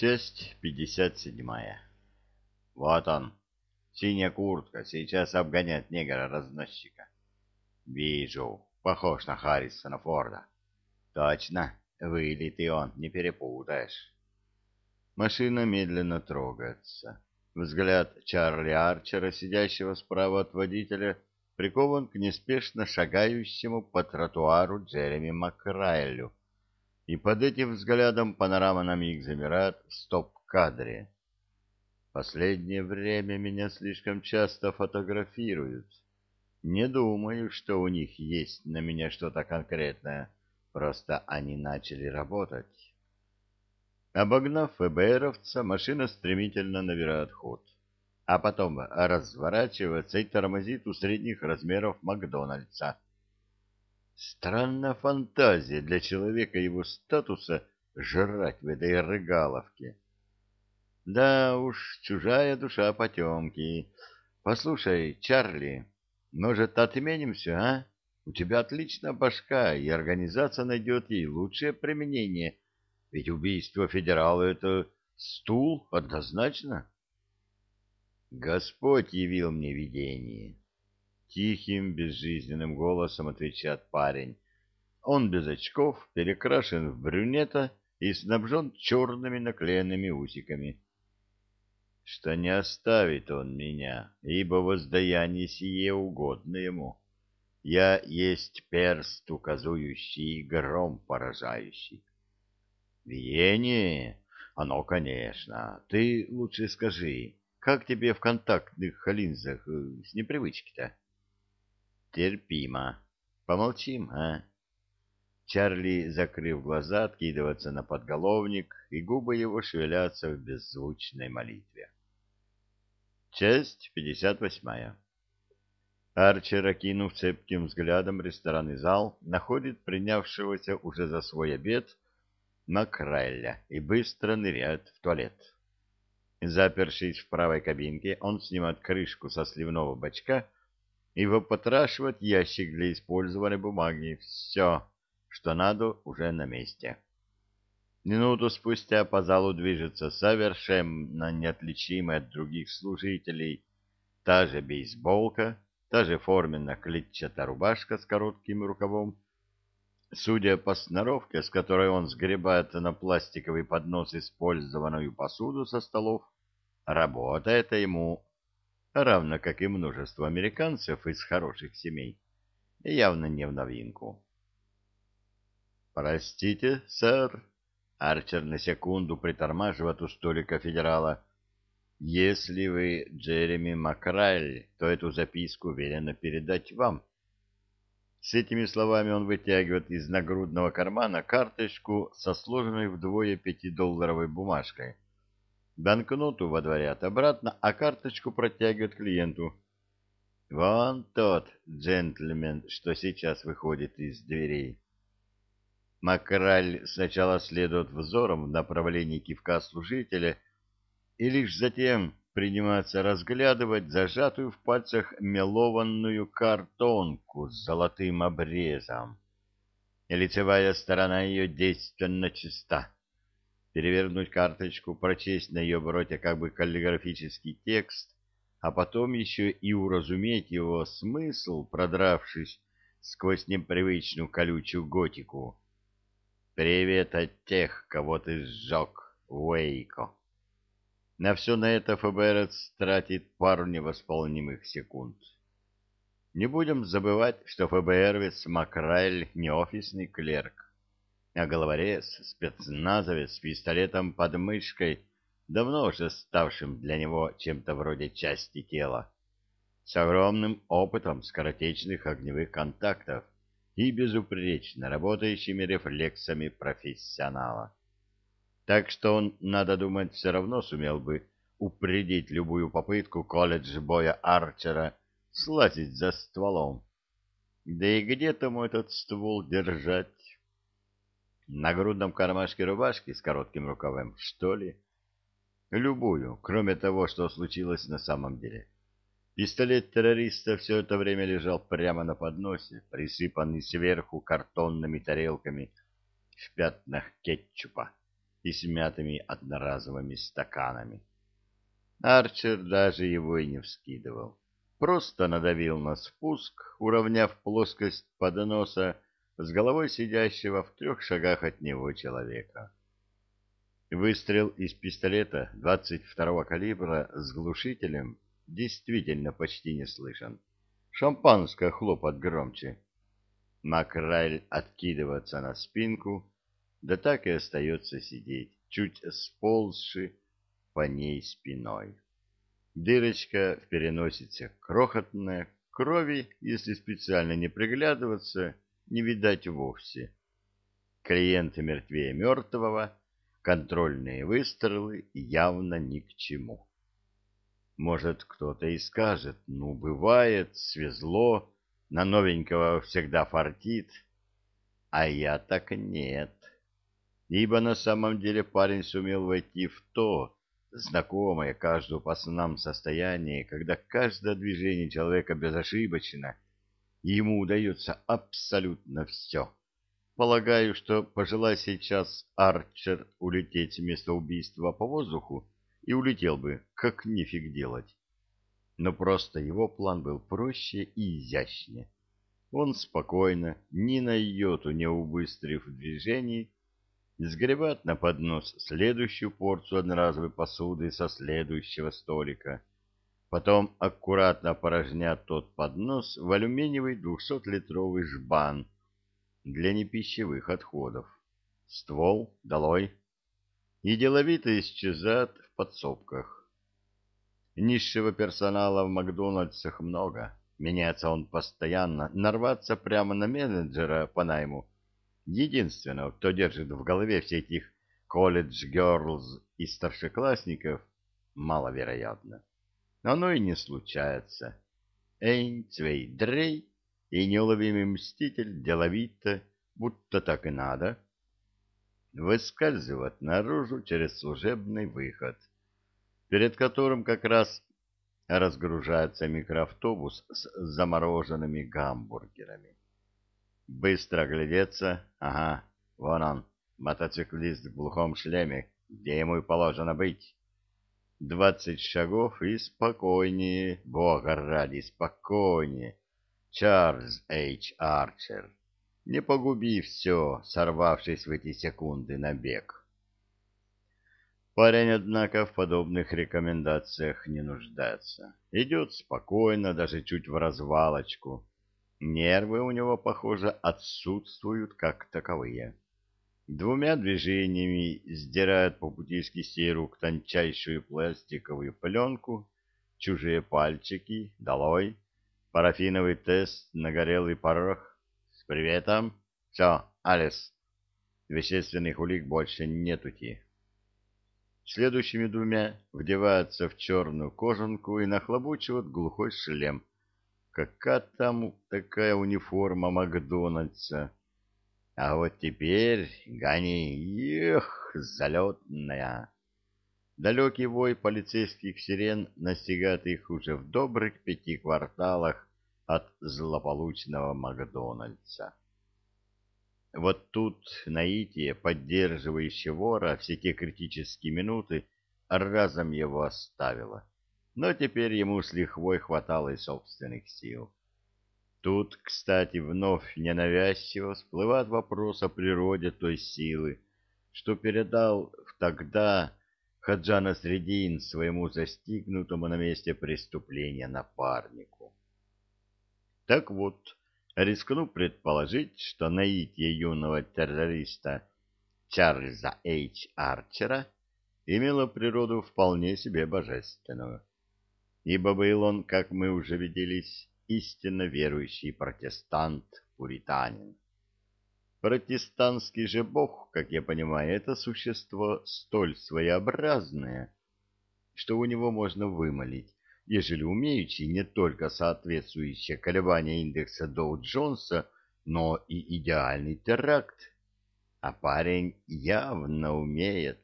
Часть 57. Вот он, синяя куртка, сейчас обгонят негра-разносчика. Вижу, похож на Харрисона Форда. Точно, вылитый он, не перепутаешь. Машина медленно трогается. Взгляд Чарли Арчера, сидящего справа от водителя, прикован к неспешно шагающему по тротуару Джереми Макрайлю, и под этим взглядом панорама на миг замирает в стоп-кадре. Последнее время меня слишком часто фотографируют. Не думаю, что у них есть на меня что-то конкретное, просто они начали работать. Обогнав ФБРовца, машина стремительно набирает ход, а потом разворачивается и тормозит у средних размеров Макдональдса. Странная фантазия для человека его статуса жрать в этой рыгаловке. Да уж, чужая душа потемки. Послушай, Чарли, может, отменим все, а? У тебя отличная башка, и организация найдет ей лучшее применение. Ведь убийство федерала — это стул, однозначно. Господь явил мне видение. Тихим, безжизненным голосом отвечает парень. Он без очков, перекрашен в брюнета и снабжен черными наклеенными усиками. Что не оставит он меня, ибо воздаяние сие угодно ему. Я есть перст указующий и гром поражающий. Виение? Оно, конечно. Ты лучше скажи, как тебе в контактных линзах э, с непривычки-то? Терпимо. Помолчим, а? Чарли, закрыв глаза, откидывается на подголовник, и губы его шевелятся в беззвучной молитве. Часть 58. Арчер, окинув цепким взглядом ресторанный зал, находит принявшегося уже за свой обед Макрайля и быстро ныряет в туалет. Запершись в правой кабинке, он снимает крышку со сливного бачка и выпотрашивает ящик для использованной бумаги. Все, что надо, уже на месте. Минуту спустя по залу движется совершенно неотличимая от других служителей та же бейсболка, та же форменно-клетчатая рубашка с коротким рукавом. Судя по сноровке, с которой он сгребает на пластиковый поднос использованную посуду со столов, работа это ему равно как и множество американцев из хороших семей, явно не в новинку. «Простите, сэр», — Арчер на секунду притормаживает у столика федерала, «если вы Джереми Макрайль, то эту записку велено передать вам». С этими словами он вытягивает из нагрудного кармана карточку со сложенной вдвое пятидолларовой бумажкой — банкноту водворят обратно, а карточку протягивают клиенту. Вон тот джентльмен, что сейчас выходит из дверей. Макраль сначала следует взором в направлении кивка служителя и лишь затем принимается разглядывать зажатую в пальцах мелованную картонку с золотым обрезом. Лицевая сторона ее действенно чиста перевернуть карточку, прочесть на ее обороте как бы каллиграфический текст, а потом еще и уразуметь его смысл, продравшись сквозь непривычную колючую готику. «Привет от тех, кого ты сжег, Уэйко!» На все на это ФБР тратит пару невосполнимых секунд. Не будем забывать, что ФБРовец Макрайль не офисный клерк а головорез, спецназовец с пистолетом под мышкой, давно уже ставшим для него чем-то вроде части тела, с огромным опытом скоротечных огневых контактов и безупречно работающими рефлексами профессионала. Так что он, надо думать, все равно сумел бы упредить любую попытку колледж-боя Арчера слазить за стволом. Да и где тому этот ствол держать? На грудном кармашке рубашки с коротким рукавом, что ли? Любую, кроме того, что случилось на самом деле. Пистолет террориста все это время лежал прямо на подносе, присыпанный сверху картонными тарелками в пятнах кетчупа. и смятыми одноразовыми стаканами. Арчер даже его и не вскидывал. Просто надавил на спуск, уравняв плоскость подноса с головой сидящего в трех шагах от него человека. Выстрел из пистолета 22-го калибра с глушителем действительно почти не слышен. Шампанское хлопот громче. Макрайль откидывается на спинку, да так и остается сидеть, чуть сползши по ней спиной. Дырочка в переносице крохотная, крови, если специально не приглядываться, не видать вовсе. Клиент мертвее мертвого, контрольные выстрелы явно ни к чему. Может, кто-то и скажет, ну, бывает, свезло, на новенького всегда фартит. А я так нет. Ибо на самом деле парень сумел войти в то, знакомое каждому пацанам состояние, когда каждое движение человека безошибочно, ему удается абсолютно все. Полагаю, что пожелай сейчас Арчер улететь с места убийства по воздуху, и улетел бы, как нифиг делать. Но просто его план был проще и изящнее. Он спокойно, ни на йоту не убыстрив движений, сгребать на поднос следующую порцию одноразовой посуды со следующего столика, потом аккуратно опорожнять тот поднос в алюминиевый двухсотлитровый жбан для непищевых отходов. Ствол долой. И деловито исчезает в подсобках. Низшего персонала в Макдональдсах много. Меняется он постоянно. Нарваться прямо на менеджера по найму Единственного, кто держит в голове все этих колледж-герлз и старшеклассников, маловероятно. Оно и не случается. Эйн, Цвей, Дрей и неуловимый мститель деловито, будто так и надо, выскальзывать наружу через служебный выход, перед которым как раз разгружается микроавтобус с замороженными гамбургерами. Быстро глядеться. Ага, вон он, мотоциклист в глухом шлеме, где ему и положено быть. Двадцать шагов и спокойнее, бога ради, спокойнее. Чарльз Эйч Арчер, не погуби все, сорвавшись в эти секунды на бег. Парень, однако, в подобных рекомендациях не нуждается. Идет спокойно, даже чуть в развалочку Нервы у него, похоже, отсутствуют как таковые. Двумя движениями сдирает по пути с кисейрук тончайшую пластиковую пленку, чужие пальчики, долой, парафиновый тест на горелый порох. С приветом. Все, Алис. Вещественных улик больше нетути. Следующими двумя вдеваются в черную кожанку и нахлобучивают глухой шлем Какая там такая униформа Макдональдса? А вот теперь гони, эх, залетная. Далекий вой полицейских сирен настигает их уже в добрых пяти кварталах от злополучного Макдональдса. Вот тут наитие, поддерживающее вора все те критические минуты, разом его оставило но теперь ему с лихвой хватало и собственных сил. Тут, кстати, вновь ненавязчиво всплывает вопрос о природе той силы, что передал тогда Хаджана Средин своему застигнутому на месте преступления напарнику. Так вот, рискну предположить, что наитие юного террориста Чарльза Эйч Арчера имело природу вполне себе божественную ибо был он, как мы уже виделись, истинно верующий протестант-пуританин. Протестантский же бог, как я понимаю, это существо столь своеобразное, что у него можно вымолить, ежели умеючи не только соответствующее колебания индекса Доу-Джонса, но и идеальный теракт. А парень явно умеет.